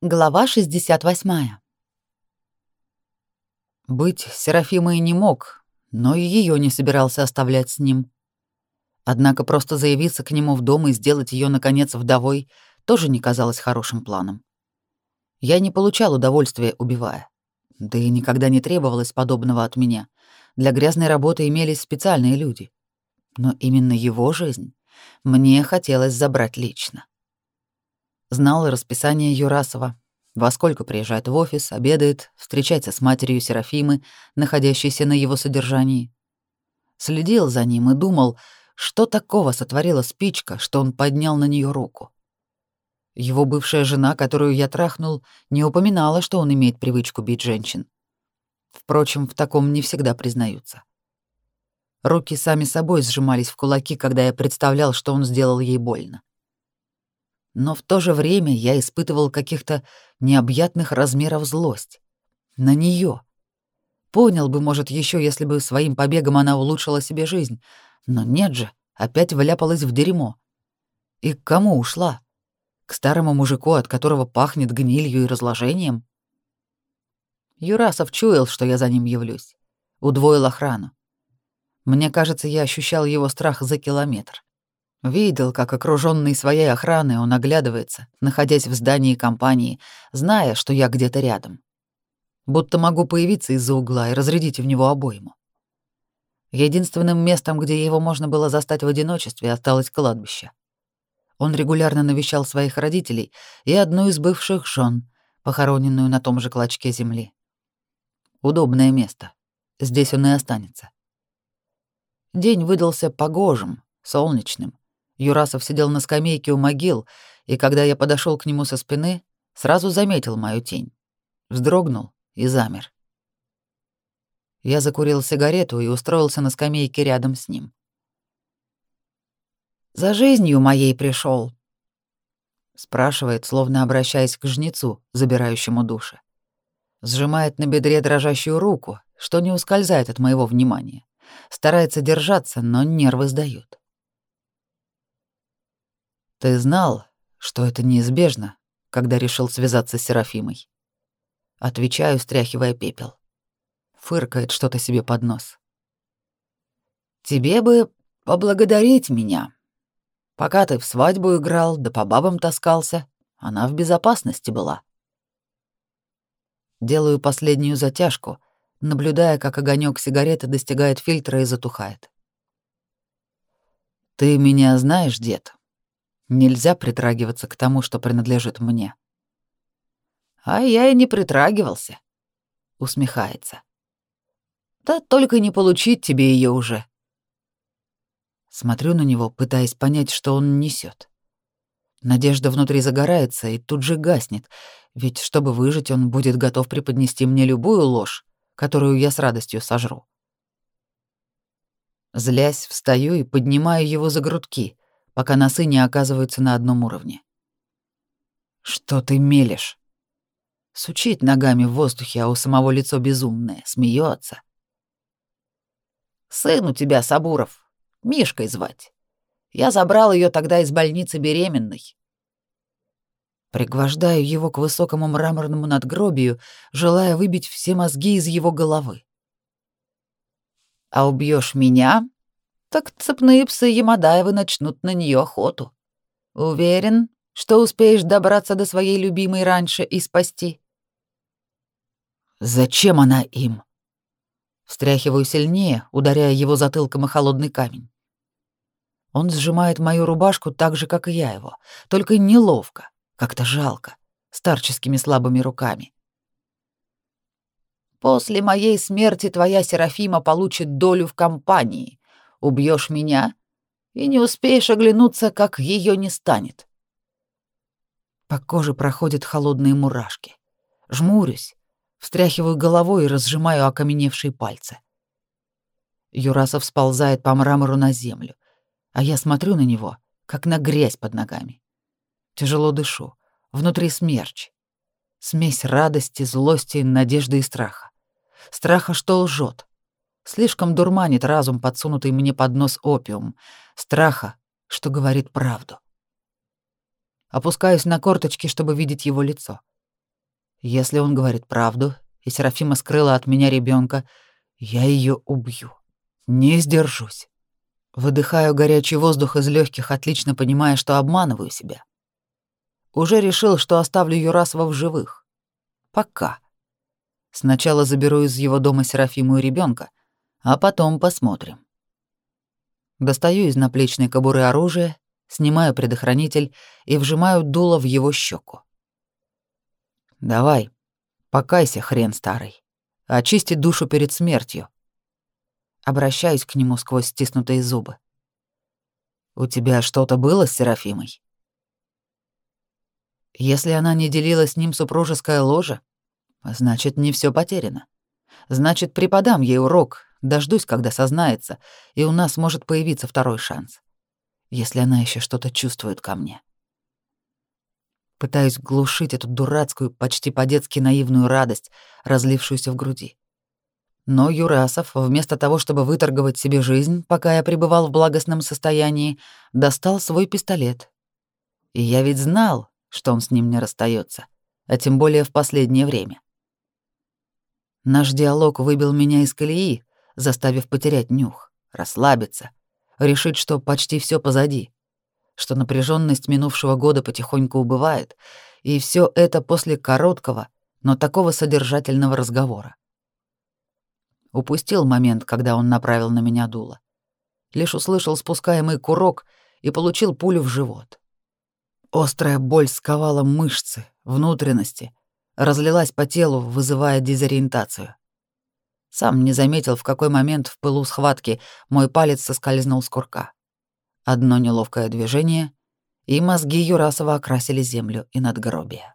Глава 68. Быть Серафимой не мог, но и ее не собирался оставлять с ним. Однако просто заявиться к нему в дом и сделать ее наконец вдовой тоже не казалось хорошим планом. Я не получал удовольствия, убивая. Да и никогда не требовалось подобного от меня. Для грязной работы имелись специальные люди. Но именно его жизнь мне хотелось забрать лично. Знал расписание Юрасова, во сколько приезжает в офис, обедает, встречается с матерью Серафимы, находящейся на его содержании. Следил за ним и думал, что такого сотворила спичка, что он поднял на нее руку. Его бывшая жена, которую я трахнул, не упоминала, что он имеет привычку бить женщин. Впрочем, в таком не всегда признаются. Руки сами собой сжимались в кулаки, когда я представлял, что он сделал ей больно но в то же время я испытывал каких-то необъятных размеров злость. На нее. Понял бы, может, еще, если бы своим побегом она улучшила себе жизнь. Но нет же, опять вляпалась в дерьмо. И к кому ушла? К старому мужику, от которого пахнет гнилью и разложением? Юрасов чуял, что я за ним явлюсь. Удвоил охрану. Мне кажется, я ощущал его страх за километр. Видел, как окруженный своей охраной он оглядывается, находясь в здании компании, зная, что я где-то рядом. Будто могу появиться из-за угла и разрядить в него обойму. Единственным местом, где его можно было застать в одиночестве, осталось кладбище. Он регулярно навещал своих родителей и одну из бывших жен, похороненную на том же клочке земли. Удобное место. Здесь он и останется. День выдался погожим, солнечным, Юрасов сидел на скамейке у могил, и когда я подошел к нему со спины, сразу заметил мою тень. Вздрогнул и замер. Я закурил сигарету и устроился на скамейке рядом с ним. «За жизнью моей пришел, спрашивает, словно обращаясь к жнецу, забирающему души. Сжимает на бедре дрожащую руку, что не ускользает от моего внимания. Старается держаться, но нервы сдают. Ты знал, что это неизбежно, когда решил связаться с Серафимой. Отвечаю, стряхивая пепел. Фыркает что-то себе под нос. Тебе бы поблагодарить меня. Пока ты в свадьбу играл, да по бабам таскался, она в безопасности была. Делаю последнюю затяжку, наблюдая, как огонек сигареты достигает фильтра и затухает. Ты меня знаешь, дед? Нельзя притрагиваться к тому, что принадлежит мне. А я и не притрагивался, усмехается. Да только не получить тебе ее уже. Смотрю на него, пытаясь понять, что он несет. Надежда внутри загорается и тут же гаснет, ведь чтобы выжить, он будет готов преподнести мне любую ложь, которую я с радостью сожру. Злясь, встаю и поднимаю его за грудки, пока носы не оказываются на одном уровне. «Что ты мелешь?» Сучит ногами в воздухе, а у самого лицо безумное, смеется. «Сын у тебя, Сабуров, Мишкой звать. Я забрал ее тогда из больницы беременной». Пригвождаю его к высокому мраморному надгробию, желая выбить все мозги из его головы. «А убьешь меня, так цепные псы Ямадаевы начнут на нее охоту. Уверен, что успеешь добраться до своей любимой раньше и спасти. Зачем она им? Встряхиваю сильнее, ударяя его затылком о холодный камень. Он сжимает мою рубашку так же, как и я его, только неловко, как-то жалко, старческими слабыми руками. После моей смерти твоя Серафима получит долю в компании, убьешь меня и не успеешь оглянуться, как ее не станет. По коже проходят холодные мурашки. Жмурюсь, встряхиваю головой и разжимаю окаменевшие пальцы. Юрасов сползает по мрамору на землю, а я смотрю на него, как на грязь под ногами. Тяжело дышу, внутри смерч. Смесь радости, злости, надежды и страха. Страха, что лжет, Слишком дурманит разум, подсунутый мне под нос опиум. Страха, что говорит правду. Опускаюсь на корточки, чтобы видеть его лицо. Если он говорит правду, и Серафима скрыла от меня ребенка, я ее убью. Не сдержусь. Выдыхаю горячий воздух из легких, отлично понимая, что обманываю себя. Уже решил, что оставлю Юрасова в живых. Пока. Сначала заберу из его дома Серафиму и ребенка, а потом посмотрим. Достаю из наплечной кобуры оружие, снимаю предохранитель и вжимаю дуло в его щеку. «Давай, покайся, хрен старый. Очисти душу перед смертью». Обращаюсь к нему сквозь стиснутые зубы. «У тебя что-то было с Серафимой?» Если она не делила с ним супружеское ложе, значит, не все потеряно. Значит, преподам ей урок, дождусь, когда сознается, и у нас может появиться второй шанс. Если она еще что-то чувствует ко мне. Пытаюсь глушить эту дурацкую, почти по-детски наивную радость, разлившуюся в груди. Но Юрасов, вместо того, чтобы выторговать себе жизнь, пока я пребывал в благостном состоянии, достал свой пистолет. И я ведь знал, что он с ним не расстается, а тем более в последнее время. Наш диалог выбил меня из колеи, заставив потерять нюх, расслабиться, решить, что почти все позади, что напряженность минувшего года потихоньку убывает, и все это после короткого, но такого содержательного разговора. Упустил момент, когда он направил на меня дуло. Лишь услышал спускаемый курок и получил пулю в живот. Острая боль сковала мышцы, внутренности, разлилась по телу, вызывая дезориентацию. Сам не заметил, в какой момент в пылу схватки мой палец соскользнул с курка. Одно неловкое движение, и мозги Юрасова окрасили землю и надгробие.